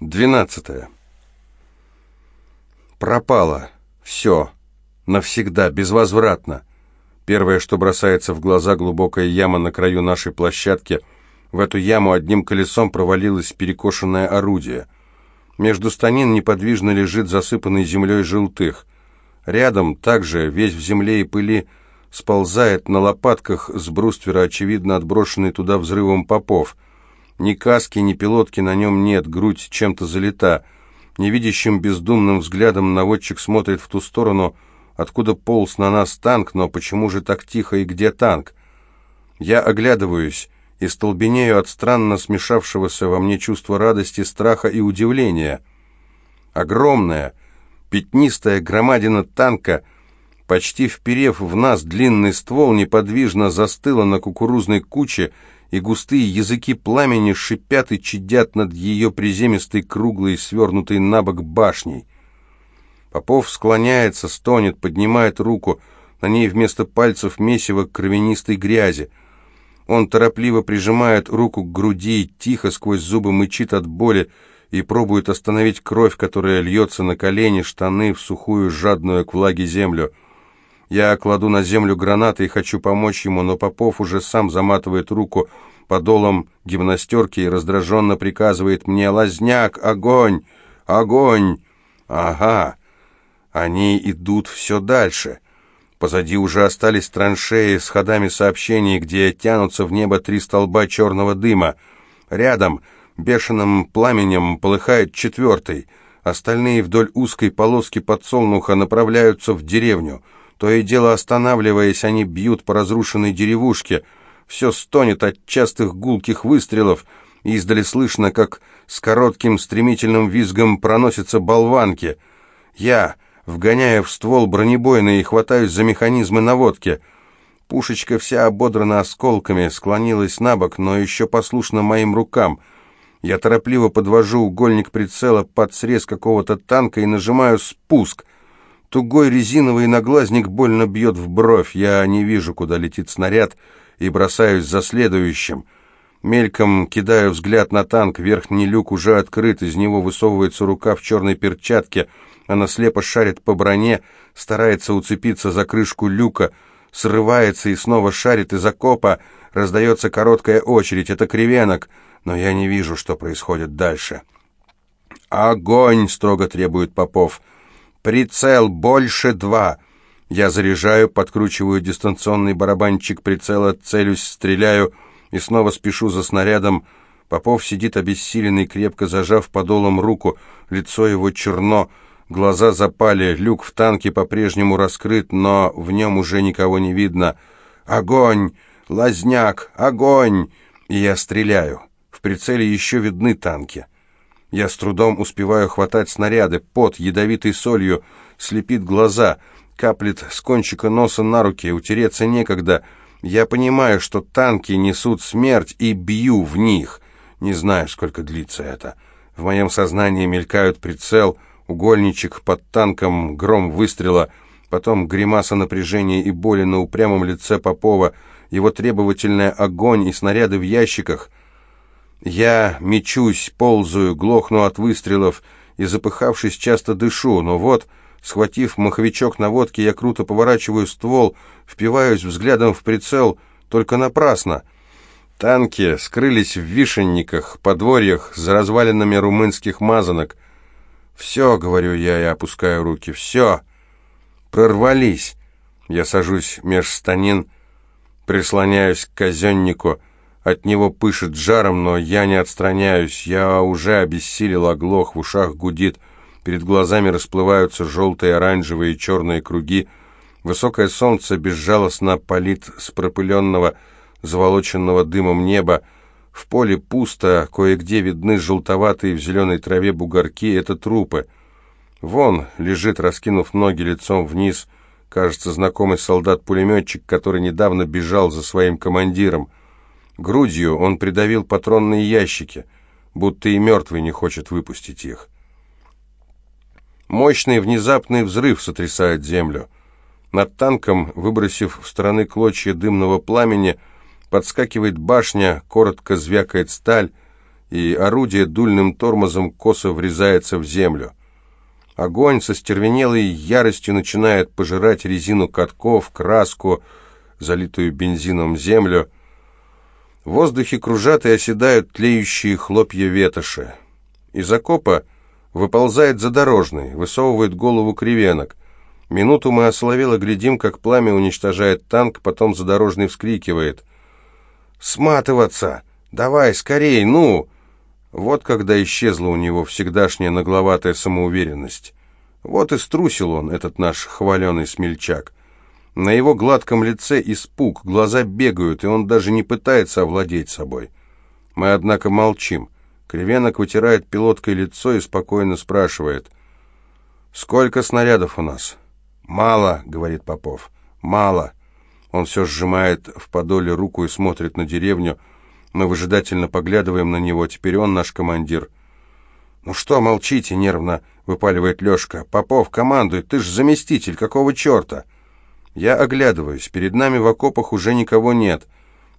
Двенадцатое. Пропало. Все. Навсегда, безвозвратно. Первое, что бросается в глаза, глубокая яма на краю нашей площадки. В эту яму одним колесом провалилось перекошенное орудие. Между станин неподвижно лежит засыпанный землей желтых. Рядом, также, весь в земле и пыли, сползает на лопатках с бруствера, очевидно отброшенный туда взрывом попов — ни каски, ни пилотки на нем нет, грудь чем-то залита. Невидящим бездумным взглядом наводчик смотрит в ту сторону, откуда полз на нас танк, но почему же так тихо и где танк? Я оглядываюсь и столбенею от странно смешавшегося во мне чувства радости, страха и удивления. Огромная, пятнистая громадина танка, почти вперев в нас длинный ствол, неподвижно застыла на кукурузной куче и густые языки пламени шипят и чадят над ее приземистой, круглой, свернутой на бок башней. Попов склоняется, стонет, поднимает руку, на ней вместо пальцев месиво кровянистой грязи. Он торопливо прижимает руку к груди, тихо сквозь зубы мычит от боли и пробует остановить кровь, которая льется на колени, штаны, в сухую, жадную к влаге землю — я кладу на землю гранаты и хочу помочь ему, но Попов уже сам заматывает руку подолом гимнастерки и раздраженно приказывает мне «Лазняк! Огонь! Огонь!» «Ага, они идут все дальше». Позади уже остались траншеи с ходами сообщений, где тянутся в небо три столба черного дыма. Рядом бешеным пламенем полыхает четвертый. Остальные вдоль узкой полоски подсолнуха направляются в деревню — то и дело останавливаясь, они бьют по разрушенной деревушке. Все стонет от частых гулких выстрелов, и издали слышно, как с коротким стремительным визгом проносятся болванки. Я вгоняю в ствол бронебойный и хватаюсь за механизмы наводки. Пушечка вся ободрана осколками, склонилась на бок, но еще послушна моим рукам. Я торопливо подвожу угольник прицела под срез какого-то танка и нажимаю спуск — Тугой резиновый наглазник больно бьет в бровь. Я не вижу, куда летит снаряд, и бросаюсь за следующим. Мельком кидаю взгляд на танк. Верхний люк уже открыт, из него высовывается рука в черной перчатке. Она слепо шарит по броне, старается уцепиться за крышку люка, срывается и снова шарит из окопа. Раздается короткая очередь. Это кривенок, но я не вижу, что происходит дальше. «Огонь!» — строго требует Попов. «Прицел больше два!» Я заряжаю, подкручиваю дистанционный барабанчик прицела, целюсь, стреляю и снова спешу за снарядом. Попов сидит обессиленный, крепко зажав подолом руку, лицо его черно, глаза запали, люк в танке по-прежнему раскрыт, но в нем уже никого не видно. «Огонь! Лазняк! Огонь!» И я стреляю. В прицеле еще видны танки. Я с трудом успеваю хватать снаряды, пот ядовитой солью слепит глаза, каплет с кончика носа на руки, утереться некогда. Я понимаю, что танки несут смерть и бью в них. Не знаю, сколько длится это. В моем сознании мелькают прицел, угольничек под танком, гром выстрела, потом гримаса напряжения и боли на упрямом лице Попова, его требовательный огонь и снаряды в ящиках — я мечусь, ползаю, глохну от выстрелов и, запыхавшись, часто дышу, но вот, схватив маховичок наводки, я круто поворачиваю ствол, впиваюсь взглядом в прицел, только напрасно. Танки скрылись в вишенниках, подворьях, за развалинами румынских мазанок. «Все», — говорю я и опускаю руки, — «все». Прорвались. Я сажусь меж станин, прислоняюсь к казеннику, от него пышет жаром, но я не отстраняюсь. Я уже обессилел, оглох, в ушах гудит. Перед глазами расплываются желтые, оранжевые и черные круги. Высокое солнце безжалостно палит с пропыленного, заволоченного дымом неба. В поле пусто, кое-где видны желтоватые в зеленой траве бугорки. Это трупы. Вон лежит, раскинув ноги лицом вниз, кажется, знакомый солдат-пулеметчик, который недавно бежал за своим командиром. Грудью он придавил патронные ящики, будто и мертвый не хочет выпустить их. Мощный внезапный взрыв сотрясает землю. Над танком, выбросив в стороны клочья дымного пламени, подскакивает башня, коротко звякает сталь, и орудие дульным тормозом косо врезается в землю. Огонь со стервенелой яростью начинает пожирать резину катков, краску, залитую бензином землю. В воздухе кружат и оседают тлеющие хлопья ветоши. Из окопа выползает задорожный, высовывает голову кривенок. Минуту мы ословело глядим, как пламя уничтожает танк, потом задорожный вскрикивает. «Сматываться! Давай, скорей, ну!» Вот когда исчезла у него всегдашняя нагловатая самоуверенность. Вот и струсил он, этот наш хваленый смельчак. На его гладком лице испуг, глаза бегают, и он даже не пытается овладеть собой. Мы, однако, молчим. Кривенок вытирает пилоткой лицо и спокойно спрашивает. «Сколько снарядов у нас?» «Мало», — говорит Попов, — «мало». Он все сжимает в подоле руку и смотрит на деревню. Мы выжидательно поглядываем на него. Теперь он наш командир. «Ну что, молчите?» — нервно выпаливает Лешка. «Попов, командуй, ты ж заместитель, какого черта?» Я оглядываюсь. Перед нами в окопах уже никого нет.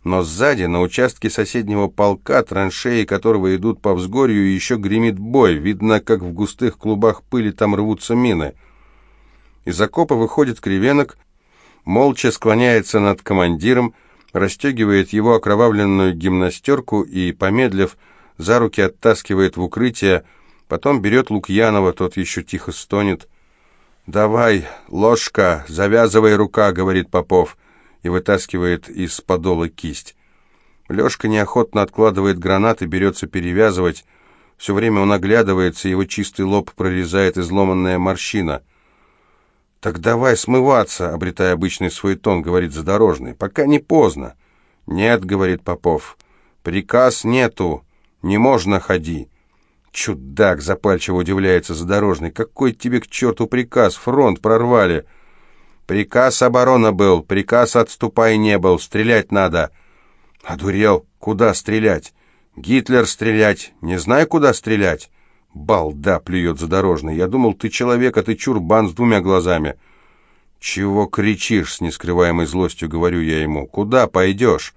Но сзади, на участке соседнего полка, траншеи которого идут по взгорью, еще гремит бой. Видно, как в густых клубах пыли там рвутся мины. Из окопа выходит кривенок, молча склоняется над командиром, расстегивает его окровавленную гимнастерку и, помедлив, за руки оттаскивает в укрытие, потом берет Лукьянова, тот еще тихо стонет. «Давай, ложка, завязывай рука», — говорит Попов, и вытаскивает из подола кисть. Лешка неохотно откладывает гранат и берется перевязывать. Все время он оглядывается, его чистый лоб прорезает изломанная морщина. «Так давай смываться», — обретая обычный свой тон, — говорит задорожный. «Пока не поздно». «Нет», — говорит Попов, — «приказ нету, не можно ходи». «Чудак!» — запальчиво удивляется задорожный. «Какой тебе к черту приказ? Фронт прорвали!» «Приказ оборона был, приказ отступай не был, стрелять надо!» «Одурел! Куда стрелять?» «Гитлер стрелять! Не знаю, куда стрелять!» «Балда!» — плюет задорожный. «Я думал, ты человек, а ты чурбан с двумя глазами». «Чего кричишь?» — с нескрываемой злостью говорю я ему. «Куда пойдешь?»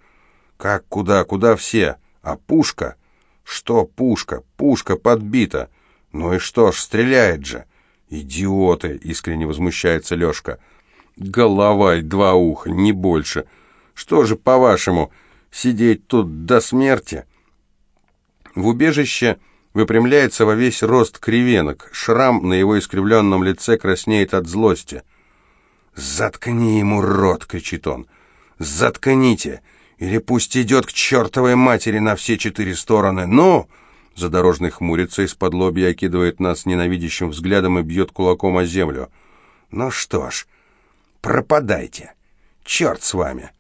«Как куда? Куда все? А пушка?» «Что пушка? Пушка подбита!» «Ну и что ж, стреляет же!» «Идиоты!» — искренне возмущается Лешка. «Голова и два уха, не больше. Что же, по-вашему, сидеть тут до смерти?» В убежище выпрямляется во весь рост кривенок. Шрам на его искривленном лице краснеет от злости. «Заткни ему рот!» — кричит он. «Заткните! Или пусть идет к чертовой матери на все четыре стороны! Ну!» Задорожный хмурится из-под лобья, окидывает нас ненавидящим взглядом и бьет кулаком о землю. «Ну что ж, пропадайте! Черт с вами!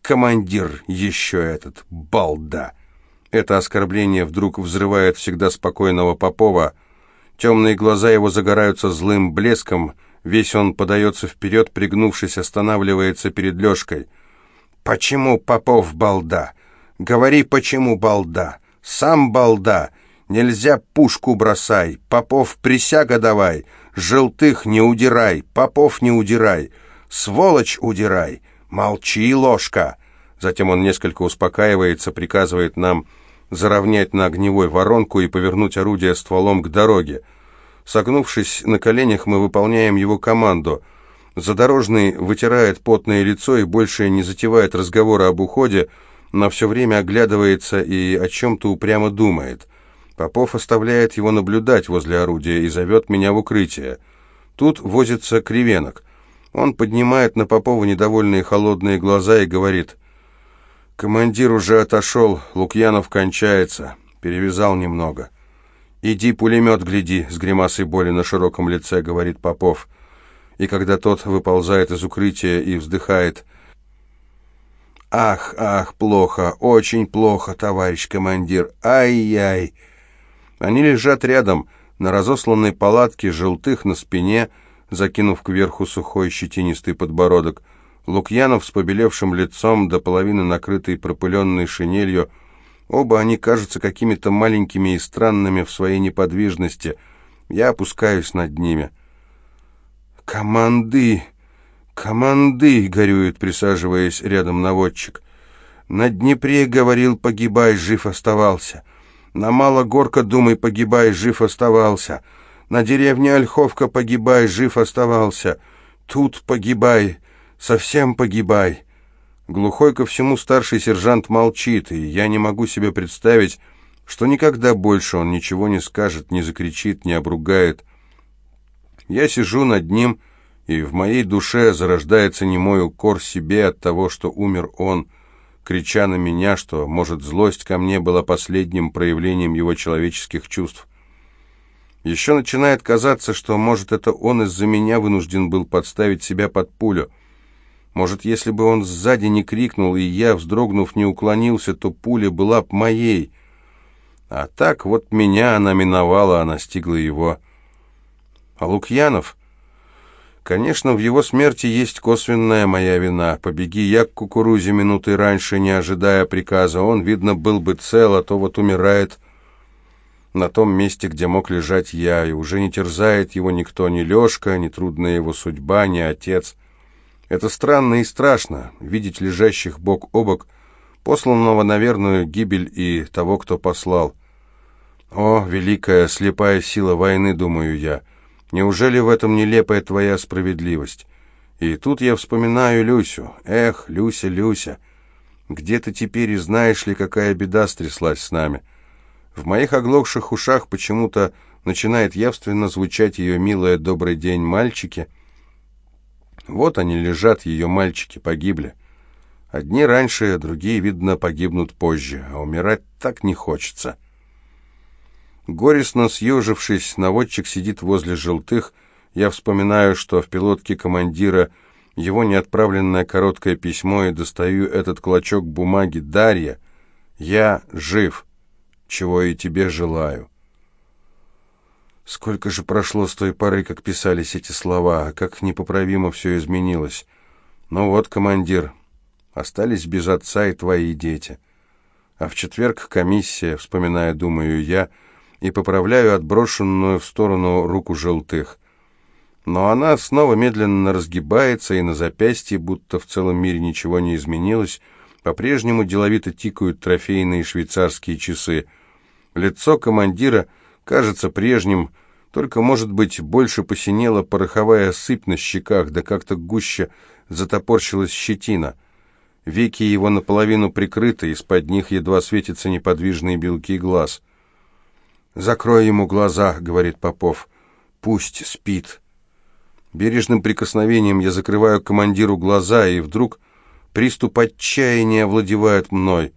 Командир еще этот, балда!» Это оскорбление вдруг взрывает всегда спокойного Попова. Темные глаза его загораются злым блеском, весь он подается вперед, пригнувшись, останавливается перед Лешкой. «Почему Попов балда? Говори, почему балда? Сам балда! Нельзя пушку бросай! Попов присяга давай! Желтых не удирай! Попов не удирай! Сволочь удирай! Молчи, ложка!» Затем он несколько успокаивается, приказывает нам заровнять на огневой воронку и повернуть орудие стволом к дороге. Согнувшись на коленях, мы выполняем его команду. Задорожный вытирает потное лицо и больше не затевает разговора об уходе, но все время оглядывается и о чем-то упрямо думает. Попов оставляет его наблюдать возле орудия и зовет меня в укрытие. Тут возится кривенок. Он поднимает на Попова недовольные холодные глаза и говорит, «Командир уже отошел, Лукьянов кончается, перевязал немного». «Иди пулемет гляди», — с гримасой боли на широком лице говорит Попов. И когда тот выползает из укрытия и вздыхает, «Ах, ах, плохо, очень плохо, товарищ командир, ай-яй!» Они лежат рядом, на разосланной палатке, желтых на спине, закинув кверху сухой щетинистый подбородок. Лукьянов с побелевшим лицом, до половины накрытый пропыленной шинелью. Оба они кажутся какими-то маленькими и странными в своей неподвижности. Я опускаюсь над ними. «Команды! Команды!» — горюет, присаживаясь рядом наводчик. «На Днепре, — говорил, — погибай, жив оставался. На Малогорка, думай, погибай, жив оставался. На деревне Ольховка погибай, жив оставался. Тут погибай, совсем погибай». Глухой ко всему старший сержант молчит, и я не могу себе представить, что никогда больше он ничего не скажет, не закричит, не обругает. Я сижу над ним, и в моей душе зарождается немой укор себе от того, что умер он, крича на меня, что, может, злость ко мне была последним проявлением его человеческих чувств. Еще начинает казаться, что, может, это он из-за меня вынужден был подставить себя под пулю. Может, если бы он сзади не крикнул, и я, вздрогнув, не уклонился, то пуля была б моей. А так вот меня она миновала, а настигла его. А Лукьянов... Конечно, в его смерти есть косвенная моя вина. Побеги я к кукурузе минуты раньше, не ожидая приказа. Он, видно, был бы цел, а то вот умирает на том месте, где мог лежать я, и уже не терзает его никто, ни Лешка, ни трудная его судьба, ни отец. Это странно и страшно, видеть лежащих бок о бок, посланного на верную гибель и того, кто послал. О, великая слепая сила войны, думаю я, неужели в этом нелепая твоя справедливость? И тут я вспоминаю Люсю. Эх, Люся, Люся, где ты теперь и знаешь ли, какая беда стряслась с нами? В моих оглохших ушах почему-то начинает явственно звучать ее милая «добрый день, мальчики», вот они лежат, ее мальчики погибли. Одни раньше, другие, видно, погибнут позже, а умирать так не хочется. Горестно съежившись, наводчик сидит возле желтых. Я вспоминаю, что в пилотке командира его неотправленное короткое письмо и достаю этот клочок бумаги. «Дарья, я жив, чего и тебе желаю». Сколько же прошло с той поры, как писались эти слова, а как непоправимо все изменилось. Ну вот, командир, остались без отца и твои дети. А в четверг комиссия, вспоминая, думаю я, и поправляю отброшенную в сторону руку желтых. Но она снова медленно разгибается, и на запястье, будто в целом мире ничего не изменилось, по-прежнему деловито тикают трофейные швейцарские часы. Лицо командира кажется прежним, только, может быть, больше посинела пороховая сыпь на щеках, да как-то гуще затопорщилась щетина. Веки его наполовину прикрыты, из-под них едва светятся неподвижные белки глаз. «Закрой ему глаза», — говорит Попов. «Пусть спит». Бережным прикосновением я закрываю командиру глаза, и вдруг приступ отчаяния овладевает мной.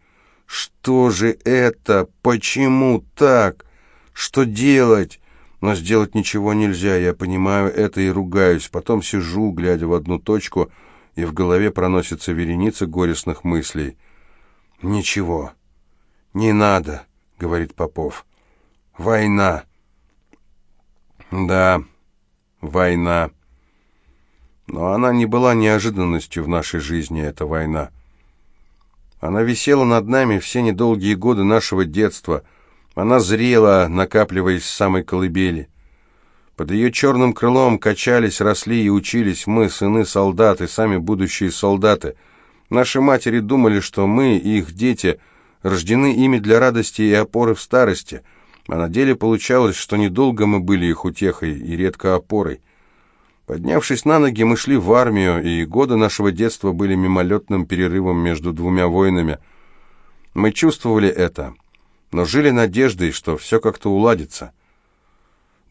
«Что же это? Почему так? Что делать?» Но сделать ничего нельзя, я понимаю это и ругаюсь. Потом сижу, глядя в одну точку, и в голове проносится вереница горестных мыслей. «Ничего, не надо», — говорит Попов. «Война». «Да, война». Но она не была неожиданностью в нашей жизни, эта война. Она висела над нами все недолгие годы нашего детства — она зрела, накапливаясь в самой колыбели. Под ее черным крылом качались, росли и учились мы, сыны солдаты, сами будущие солдаты. Наши матери думали, что мы, их дети, рождены ими для радости и опоры в старости, а на деле получалось, что недолго мы были их утехой и редко опорой. Поднявшись на ноги, мы шли в армию, и годы нашего детства были мимолетным перерывом между двумя войнами. Мы чувствовали это но жили надеждой, что все как-то уладится.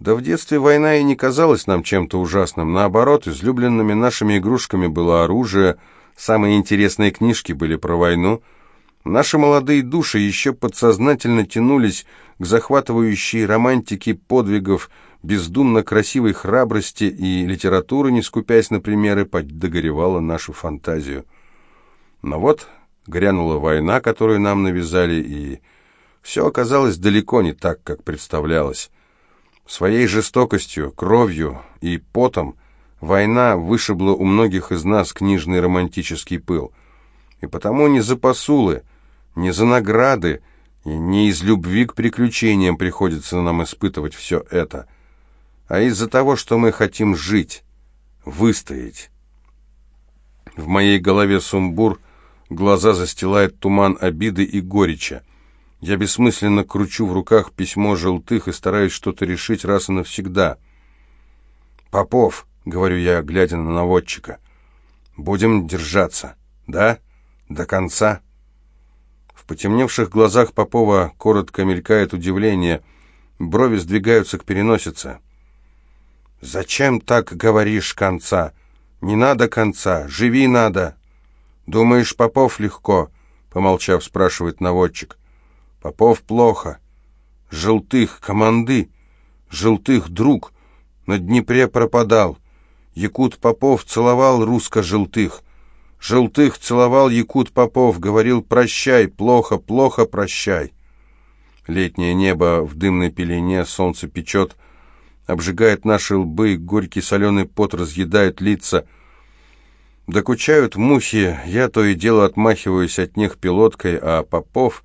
Да в детстве война и не казалась нам чем-то ужасным. Наоборот, излюбленными нашими игрушками было оружие, самые интересные книжки были про войну. Наши молодые души еще подсознательно тянулись к захватывающей романтике подвигов, бездумно красивой храбрости и литературы, не скупясь на примеры, поддогоревала нашу фантазию. Но вот грянула война, которую нам навязали, и все оказалось далеко не так, как представлялось. Своей жестокостью, кровью и потом война вышибла у многих из нас книжный романтический пыл. И потому не за посулы, не за награды и не из любви к приключениям приходится нам испытывать все это, а из-за того, что мы хотим жить, выстоять. В моей голове сумбур, глаза застилает туман обиды и горечи. Я бессмысленно кручу в руках письмо желтых и стараюсь что-то решить раз и навсегда. «Попов», — говорю я, глядя на наводчика, — «будем держаться, да? До конца?» В потемневших глазах Попова коротко мелькает удивление, брови сдвигаются к переносице. «Зачем так говоришь конца? Не надо конца, живи надо!» «Думаешь, Попов легко?» — помолчав, спрашивает наводчик. «Попов плохо. Желтых команды, желтых друг, на Днепре пропадал. Якут Попов целовал русско-желтых. Желтых целовал Якут Попов, говорил «прощай, плохо, плохо, прощай». Летнее небо в дымной пелене, солнце печет, обжигает наши лбы, горький соленый пот разъедает лица — Докучают мухи, я то и дело отмахиваюсь от них пилоткой, а Попов,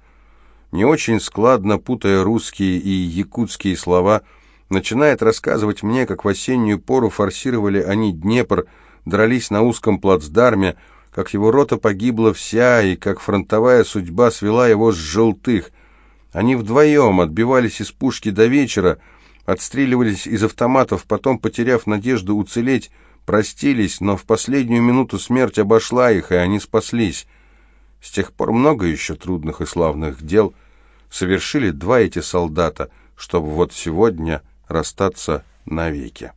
не очень складно путая русские и якутские слова, начинает рассказывать мне, как в осеннюю пору форсировали они Днепр, дрались на узком плацдарме, как его рота погибла вся, и как фронтовая судьба свела его с желтых. Они вдвоем отбивались из пушки до вечера, отстреливались из автоматов, потом, потеряв надежду уцелеть, простились, но в последнюю минуту смерть обошла их, и они спаслись. С тех пор много еще трудных и славных дел совершили два эти солдата, чтобы вот сегодня расстаться навеки.